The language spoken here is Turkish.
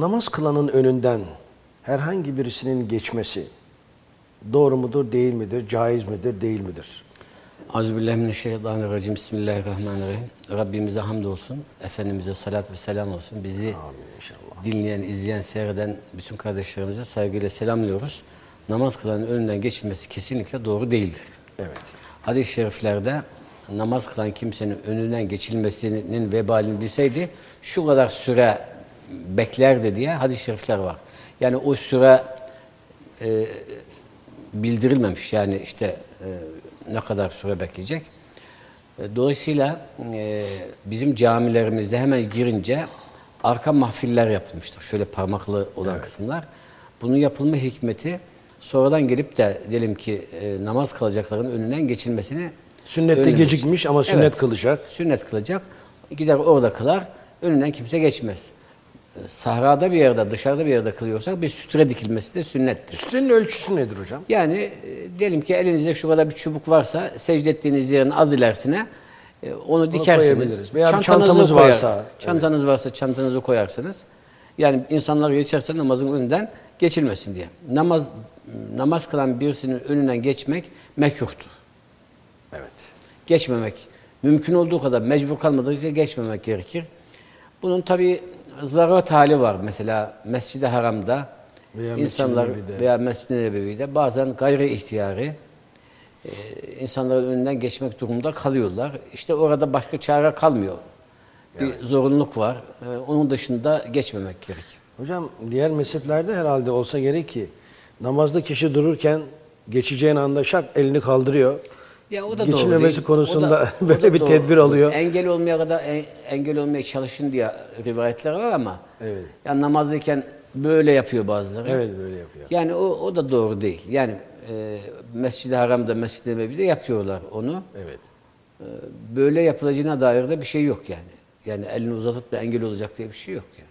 namaz kılanın önünden herhangi birisinin geçmesi doğru mudur, değil midir, caiz midir, değil midir? Euzubillahimineşşeytanirracim. Bismillahirrahmanirrahim. Rabbimize hamdolsun. Efendimiz'e salat ve selam olsun. Bizi inşallah. dinleyen, izleyen, seyreden bütün kardeşlerimize saygıyla selamlıyoruz. Namaz kılanın önünden geçilmesi kesinlikle doğru değildir. Evet. Hadis-i şeriflerde namaz kılan kimsenin önünden geçilmesinin vebalini bilseydi şu kadar süre beklerdi diye hadis-i şerifler var. Yani o süre e, bildirilmemiş. Yani işte e, ne kadar süre bekleyecek. E, dolayısıyla e, bizim camilerimizde hemen girince arka mahfiller yapılmıştır. Şöyle parmaklı olan kısımlar. Bunun yapılma hikmeti sonradan gelip de diyelim ki e, namaz kılacakların önünden geçilmesini Sünnette önlemiş. gecikmiş ama sünnet Evet. kılacak. Sünnet kılacak. Gider orada kılar. Önünden kimse geçmez. Sahrada bir yerde, dışarıda bir yerde kılıyorsak bir sütre dikilmesi de sünnettir. Sütrenin ölçüsü nedir hocam? Yani e, diyelim ki elinizde şu kadar bir çubuk varsa secde ettiğiniz yerin az ilerisine e, onu dikersiniz. koyabiliriz. Veya Çantanızı çantamız koyar- varsa, Çantanız varsa çantanızı koyarsınız. Yani insanlar geçerse namazın önünden geçilmesin diye. Namaz namaz kılan birisinin önünden geçmek mekruhtur. Evet. Geçmemek mümkün olduğu kadar mecbur kalmadıkça geçmemek gerekir. Bunun tabi zaruret hali var. Mesela Mescid-i Haram'da Veya insanlar Nebevi'de. veya Mescid-i Nebevi'de bazen gayri ihtiyari e, insanların önünden geçmek durumunda kalıyorlar. İşte orada başka çare kalmıyor. Bir zorunluluk var. E, onun dışında geçmemek gerekir. Hocam diğer mezheplerde herhalde olsa gerek ki namazda kişi dururken geçeceğin anda şak elini kaldırıyor. Ya o da Geçilmemesi doğru konusunda O da- o böyle da bir doğru. tedbir alıyor. Engel olmaya kadar en- engel olmaya çalışın diye rivayetler var ama Evet. ya namazdayken böyle yapıyor bazıları. Evet böyle yapıyor. Yani o, o da doğru değil. Yani e, Mescid-i Haram'da, Mescid-i Nebevi'de yapıyorlar onu. Evet. Böyle yapılacağına dair de bir şey yok yani. Yani elini uzatıp da engel olacak diye bir şey yok yani.